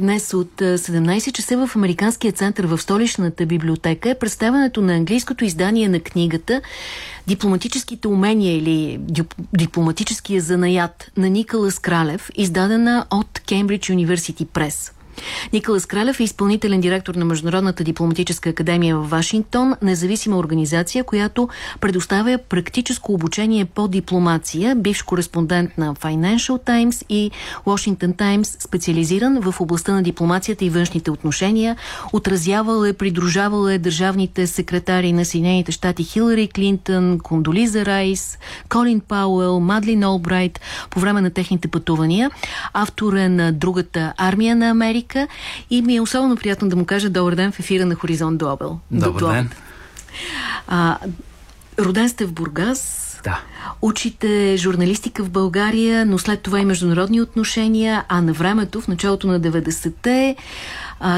днес от 17 часа в Американския център в столичната библиотека е представянето на английското издание на книгата Дипломатическите умения или дипломатическия занаят на Николас Кралев, издадена от Cambridge University Press. Николас Кралев е изпълнителен директор на Международната дипломатическа академия в Вашингтон, независима организация, която предоставя практическо обучение по дипломация, бивш кореспондент на Financial Times и Washington Times, специализиран в областта на дипломацията и външните отношения, отразявал е, придружавал е държавните секретари на Съединените щати Хилари Клинтон, Кондолиза Райс, Колин Пауел, Мадлин Олбрайт по време на техните пътувания. Автор е на другата армия на Америка Америка и ми е особено приятно да му кажа добър ден в ефира на Хоризонт Глобал. Добър ден. А, роден сте в Бургас. Да. Учите журналистика в България, но след това и международни отношения, а на времето, в началото на 90-те,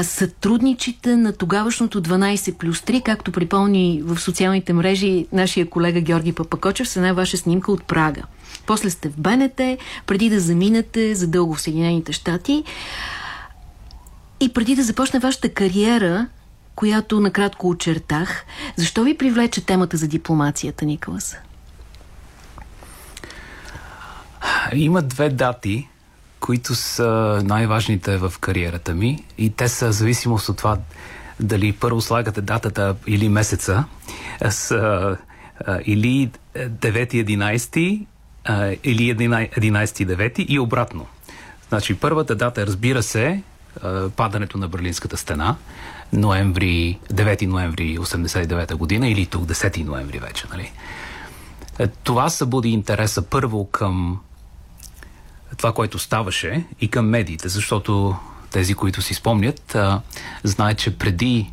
сътрудничите на тогавашното 12 плюс 3, както припомни в социалните мрежи нашия колега Георги Папакочев с една ваша снимка от Прага. После сте в БНТ, преди да заминете за дълго в Съединените щати. И преди да започне вашата кариера, която накратко очертах, защо ви привлече темата за дипломацията, Николас? Има две дати, които са най-важните в кариерата ми и те са зависимост от това дали първо слагате датата или месеца с, а, или 9-11 или 11-9 и обратно. Значи първата дата, разбира се, падането на Берлинската стена, ноември, 9 ноември 89 година или тук 10 ноември вече, нали? Е, това събуди интереса първо към това, което ставаше и към медиите, защото тези, които си спомнят, знаят, че преди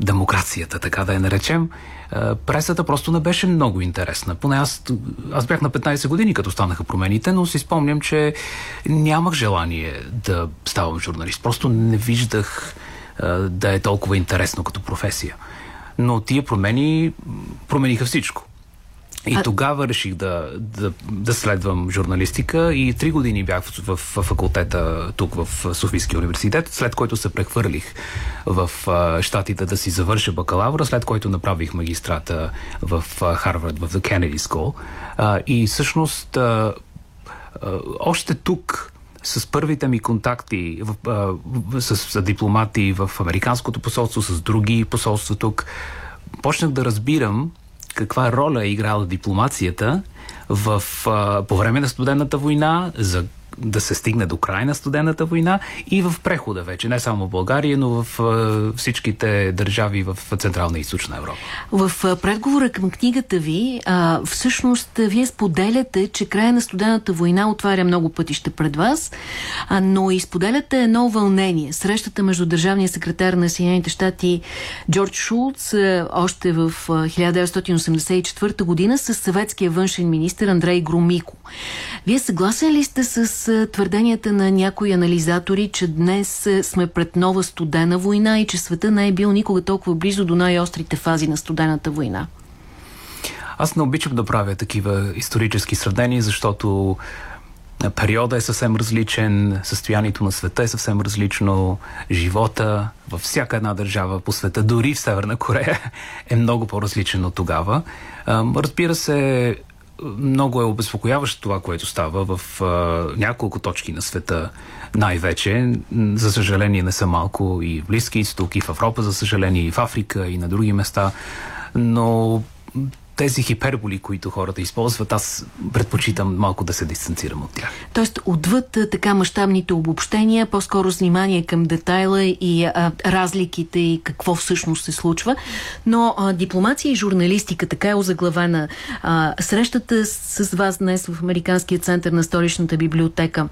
демокрацията, така да я наречем, пресата просто не беше много интересна. Поне аз, аз бях на 15 години, като станаха промените, но си спомням, че нямах желание да ставам журналист. Просто не виждах да е толкова интересно като професия. Но тия промени промениха всичко. И а... тогава реших да, да, да следвам журналистика и три години бях в, в, в факултета тук в Софийския университет, след който се прехвърлих в а, Штатите да си завърша бакалавра, след който направих магистрата в а, Харвард, в The Kennedy School. А, и всъщност а, а, още тук с първите ми контакти в, а, с, с дипломати в Американското посолство, с други посолства тук, почнах да разбирам каква роля е играла дипломацията в, а, по време на студената война, за да се стигне до край на студената война и в прехода вече, не само в България, но в всичките държави в Централна и Източна Европа. В предговора към книгата ви, всъщност вие споделяте, че края на студената война отваря много пътища пред вас, но и споделяте едно вълнение. Срещата между държавния секретар на Съединените щати Джордж Шулц още в а, 1984 година с съветския външен министр Андрей Громико. Вие съгласен ли сте с твърденията на някои анализатори, че днес сме пред нова студена война и че света не е бил никога толкова близо до най-острите фази на студената война? Аз не обичам да правя такива исторически сравнения, защото периода е съвсем различен, състоянието на света е съвсем различно, живота във всяка една държава по света, дори в Северна Корея, е много по-различен от тогава. Разбира се, много е обезпокояващо това, което става в а, няколко точки на света най-вече. За съжаление не са малко и в Близки изток, и в Европа, за съжаление, и в Африка, и на други места. Но тези хиперболи, които хората използват, аз предпочитам малко да се дистанцирам от тях. Тоест, отвъд така мащабните обобщения, по-скоро внимание към детайла и а, разликите и какво всъщност се случва. Но а, дипломация и журналистика, така е озаглавена. А, срещата с вас днес в Американския център на столичната библиотека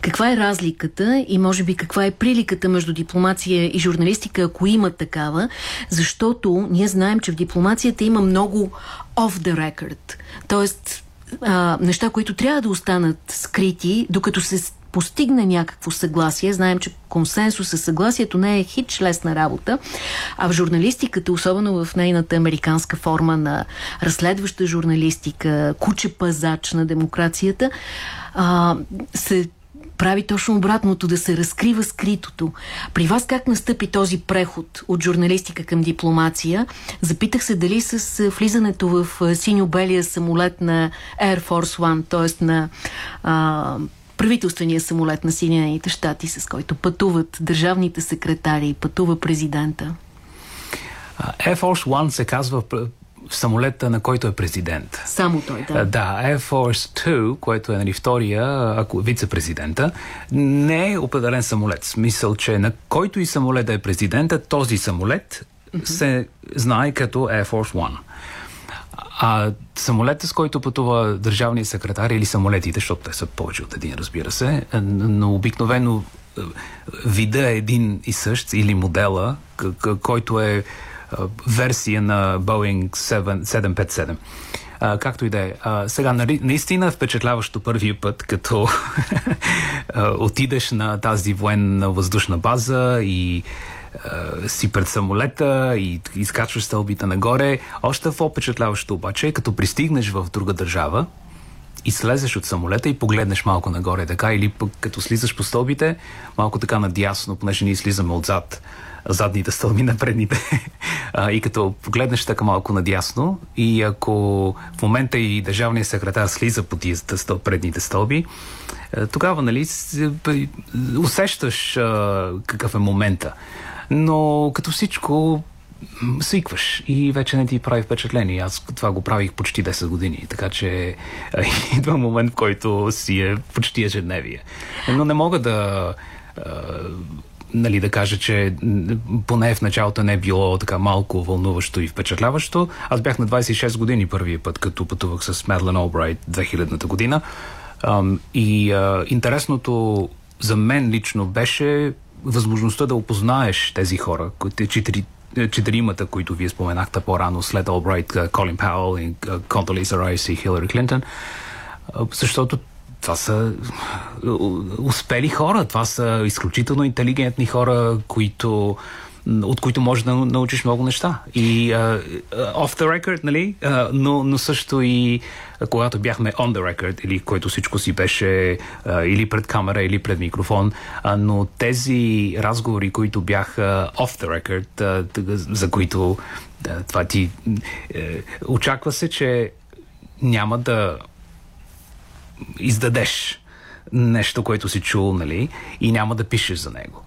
каква е разликата и може би каква е приликата между дипломация и журналистика, ако има такава? Защото ние знаем, че в дипломацията има много off the record. А, неща, които трябва да останат скрити, докато се постигне някакво съгласие. Знаем, че консенсус със съгласието не е хич лесна работа, а в журналистиката, особено в нейната американска форма на разследваща журналистика, куче пазач на демокрацията, а, се прави точно обратното, да се разкрива скритото. При вас как настъпи този преход от журналистика към дипломация? Запитах се дали с влизането в синьо-белия самолет на Air Force One, т.е. на а, правителствения самолет на Съединените щати, с който пътуват държавните секретари, пътува президента? Air Force One се казва самолета, на който е президент. Само той, да. Да, Air Force 2, което е нали, втория, ако вице-президента, не е определен самолет. Смисъл, че на който и самолет да е президента, този самолет mm-hmm. се знае като Air Force One. А самолета, с който пътува държавният секретар или самолетите, защото те са повече от един, разбира се, но обикновено е, вида е един и същ или модела, който е версия на Boeing 7, 757. А, както и да е. Сега, нали, наистина впечатляващо първия път, като отидеш на тази военна въздушна база и си пред самолета и изкачваш стълбите нагоре. Още по-впечатляващо обаче е като пристигнеш в друга държава и слезеш от самолета и погледнеш малко нагоре така или пък като слизаш по стълбите, малко така надясно, понеже ние слизаме отзад задните стълби на предните. И като погледнеш така малко надясно и ако в момента и държавният секретар слиза по тия стъл, предните стълби, тогава, нали, усещаш какъв е момента. Но като всичко свикваш и вече не ти прави впечатление. Аз това го правих почти 10 години, така че идва момент, в който си е почти ежедневие. Но не мога да нали, да кажа, че поне в началото не е било така малко вълнуващо и впечатляващо. Аз бях на 26 години първия път, като пътувах с Мадлен Олбрайт 2000-та година. и интересното за мен лично беше възможността да опознаеш тези хора, четири, четиримата, които вие споменахте по-рано, след Олбрайт, Колин Пауъл, Контолиза Райс и Хилари Клинтон, защото това са успели хора, това са изключително интелигентни хора, които от които можеш да научиш много неща. И uh, off the record, нали? Uh, но, но също и когато бяхме on the record, или който всичко си беше uh, или пред камера, или пред микрофон, uh, но тези разговори, които бяха off the record, uh, за които uh, това ти uh, очаква се, че няма да издадеш нещо, което си чул, нали, и няма да пишеш за него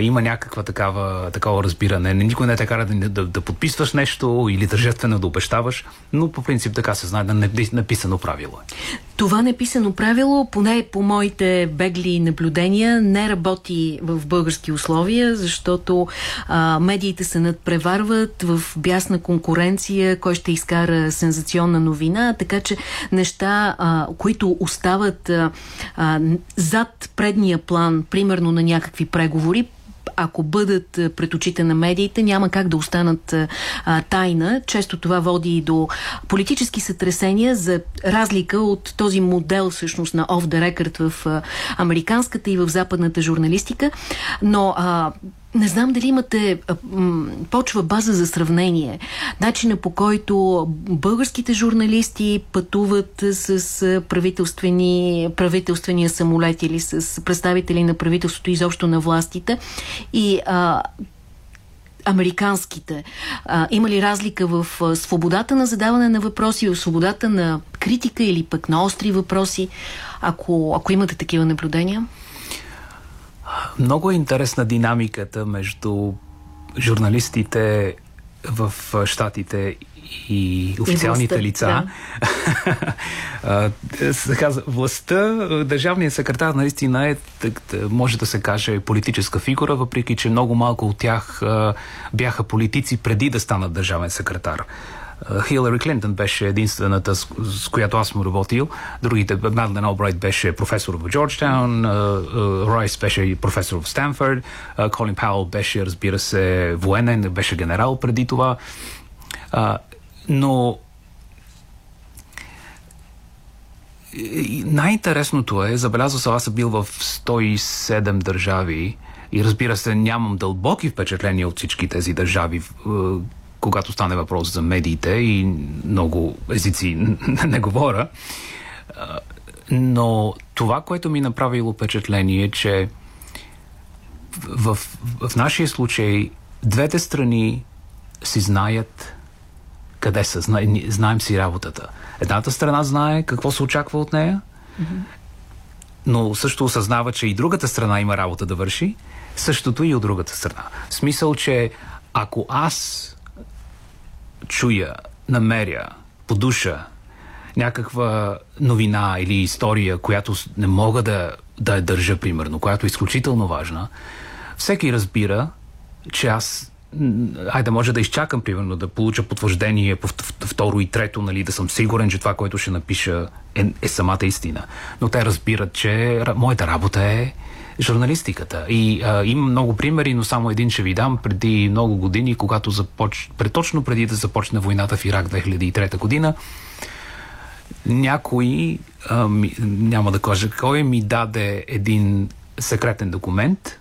има някаква такава, такава разбиране. Никой не е така да, да, да подписваш нещо или тържествено да обещаваш, но по принцип така се знае, да не написано правило. Това неписано правило, поне по моите бегли наблюдения, не работи в български условия, защото а, медиите се надпреварват в бясна конкуренция, кой ще изкара сензационна новина, така че неща, а, които остават а, зад предния план, примерно на някакви преговори, ако бъдат пред очите на медиите, няма как да останат а, тайна. Често това води и до политически сътресения за разлика от този модел всъщност на off the record в а, американската и в западната журналистика. Но а, не знам дали имате почва база за сравнение. Начина по който българските журналисти пътуват с правителствени, правителствения самолет или с представители на правителството изобщо на властите и а, американските. А, има ли разлика в свободата на задаване на въпроси, в свободата на критика или пък на остри въпроси, ако, ако имате такива наблюдения? Много е интересна динамиката между журналистите в Штатите и официалните и властта, лица. Да. властта, държавният секретар наистина е, може да се каже, политическа фигура, въпреки че много малко от тях бяха политици преди да станат държавен секретар. Хилари Клинтон беше единствената, с, с която аз съм работил. Другите, Мадлен Олбрайт беше професор в Джорджтаун, Райс беше професор в Стэнфорд, Колин Пауъл беше, разбира се, военен, беше генерал преди това. Но най-интересното е, забелязал съм, аз съм бил в 107 държави и разбира се, нямам дълбоки впечатления от всички тези държави, когато стане въпрос за медиите и много езици не говоря. Но това, което ми направило впечатление, е, че в, в, в нашия случай двете страни си знаят къде са, знаем си работата. Едната страна знае какво се очаква от нея, mm-hmm. но също осъзнава, че и другата страна има работа да върши, същото и от другата страна. В смисъл, че ако аз чуя, намеря, подуша някаква новина или история, която не мога да, да я държа, примерно, която е изключително важна, всеки разбира, че аз айде може да изчакам, примерно, да получа потвърждение по второ и трето, нали, да съм сигурен, че това, което ще напиша е, е самата истина. Но те разбират, че моята работа е журналистиката. И а, има много примери, но само един ще ви дам. Преди много години, когато започ... точно преди да започне войната в Ирак 2003 година, някой, а, ми, няма да кажа кой, ми даде един секретен документ,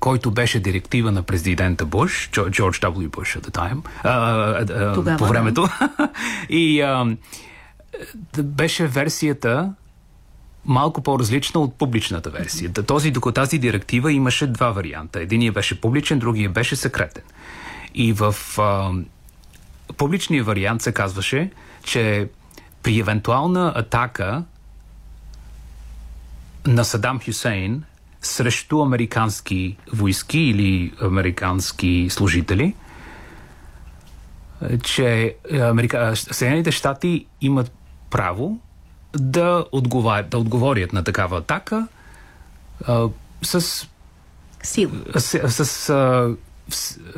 който беше директива на президента Буш, Джордж W. Буш at the time, а, а, а, по времето. и а, беше версията малко по-различна от публичната версия. Този, тази директива имаше два варианта. Единият беше публичен, другия беше секретен. И в а, публичния вариант се казваше, че при евентуална атака на Садам Хюсейн срещу американски войски или американски служители, че Америка... Съединените щати имат право да, отговарят, да отговорят на такава атака а, с сила. С, с а,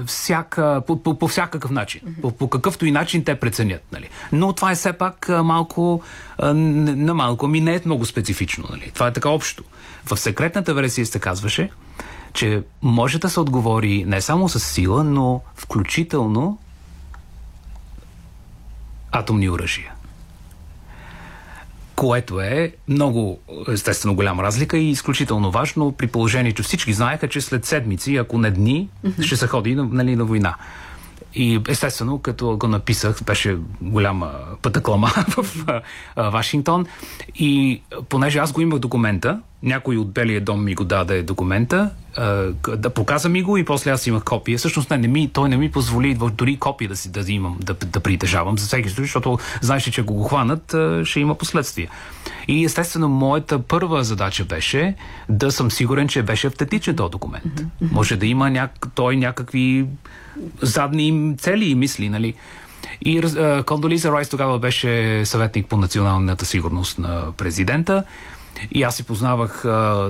всяка, по, по, по всякакъв начин. Mm-hmm. По, по какъвто и начин те преценят. Нали. Но това е все пак малко, на малко, ми не е много специфично. Нали. Това е така общо. В секретната версия се казваше, че може да се отговори не само с сила, но включително атомни оръжия което е много, естествено, голяма разлика и изключително важно при положение, че всички знаеха, че след седмици, ако не дни, mm-hmm. ще се ходи нали, на война. И естествено, като го написах, беше голяма пътаклама в а, Вашингтон. И понеже аз го имах документа, някой от Белия дом ми го даде документа, да показа ми го и после аз имах копия. Всъщност не, не ми, той не ми позволи дори копия да си да имам, да, да притежавам за всеки случай, защото знаеш, че ако го хванат, ще има последствия. И естествено, моята първа задача беше да съм сигурен, че беше автентичен този документ. Mm-hmm. Може да има няк... той някакви задни цели и мисли, нали? И Кондолиза Райс тогава беше съветник по националната сигурност на президента. И аз си познавах,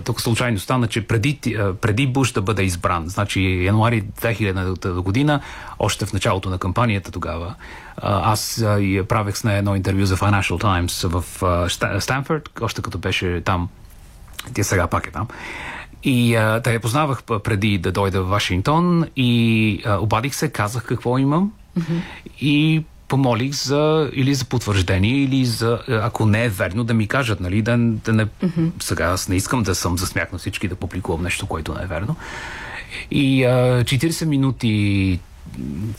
тук случайно стана, че преди, преди Буш да бъде избран, значи януари 2000 година, още в началото на кампанията тогава, аз я правех с нея едно интервю за Financial Times в Станфорд, още като беше там. Тя сега пак е там. И а, да я познавах преди да дойда в Вашингтон и а, обадих се, казах какво имам mm-hmm. и помолих за или за потвърждение, или за, ако не е верно, да ми кажат, нали, да, да не... Mm-hmm. Сега аз не искам да съм засмях на всички да публикувам нещо, което не е верно. И а, 40 минути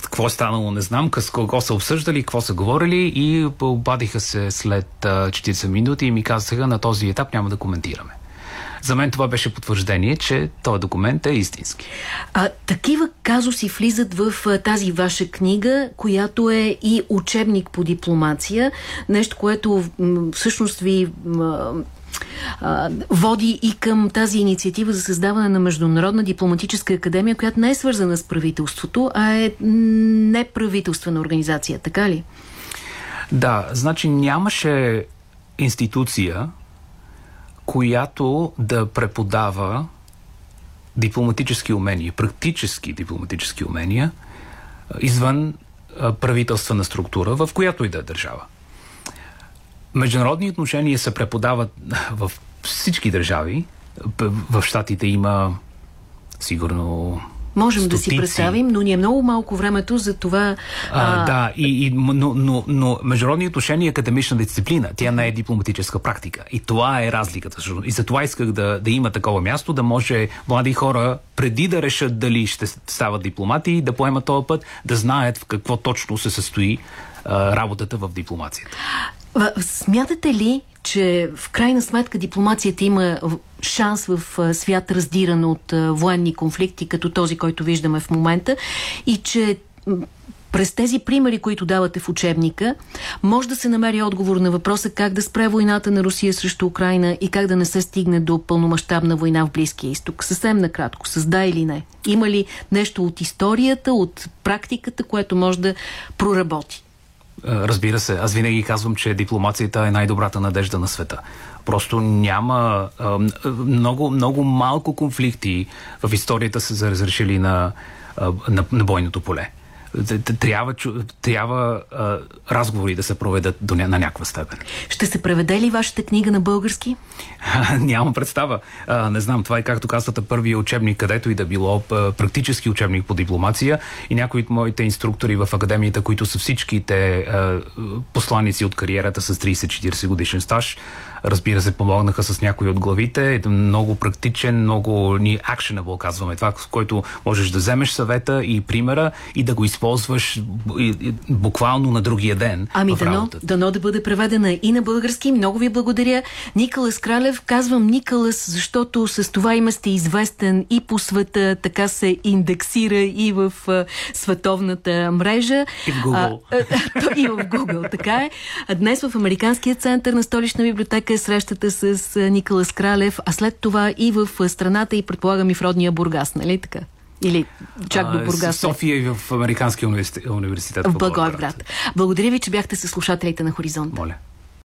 какво е станало, не знам, с кого са обсъждали, какво са говорили и обадиха се след 40 минути и ми казаха на този етап няма да коментираме. За мен това беше потвърждение, че този документ е истински. А такива казуси влизат в а, тази ваша книга, която е и учебник по дипломация. Нещо, което всъщност ви а, води и към тази инициатива за създаване на Международна дипломатическа академия, която не е свързана с правителството, а е неправителствена организация, така ли? Да, значи нямаше институция, която да преподава дипломатически умения, практически дипломатически умения, извън правителствена структура, в която и да е държава. Международни отношения се преподават в всички държави. В Штатите има сигурно Можем стотици. да си представим, но ни е много малко времето за това. А, а... Да, и, и, но, но, но международни отношения е академична дисциплина. Тя не е дипломатическа практика. И това е разликата. И за това исках да, да има такова място, да може млади хора, преди да решат дали ще стават дипломати, да поемат този път, да знаят в какво точно се състои а, работата в дипломацията. Смятате ли, че в крайна сметка дипломацията има шанс в свят раздиран от военни конфликти, като този, който виждаме в момента и че през тези примери, които давате в учебника, може да се намери отговор на въпроса как да спре войната на Русия срещу Украина и как да не се стигне до пълномащабна война в Близкия изток. Съвсем накратко, с да или не. Има ли нещо от историята, от практиката, което може да проработи? Разбира се, аз винаги казвам, че дипломацията е най-добрата надежда на света. Просто няма много, много малко конфликти в историята са разрешили на, на, на бойното поле трябва, трябва а, разговори да се проведат до, на някаква степен. Ще се преведе ли вашата книга на български? Нямам представа. А, не знам, това е както казвате първия учебник, където и да било практически учебник по дипломация и някои от моите инструктори в академията, които са всичките а, посланици от кариерата с 30-40 годишен стаж, разбира се, помогнаха с някои от главите. Много практичен, много ни actionable, казваме. Това, с който можеш да вземеш съвета и примера и да го използваш буквално на другия ден. Ами дано, дано да бъде преведена и на български. Много ви благодаря. Николас Кралев, казвам Николас, защото с това име сте известен и по света, така се индексира и в а, световната мрежа. И в Google. А, и в Google, така е. А днес в Американския център на столична библиотека е срещата с Николас Кралев, а след това и в страната и предполагам и в родния Бургас, нали така? Или чак до Бургас. София и в Американския университет. В Благоевград. Благодаря ви, че бяхте с слушателите на Хоризонт. Моля.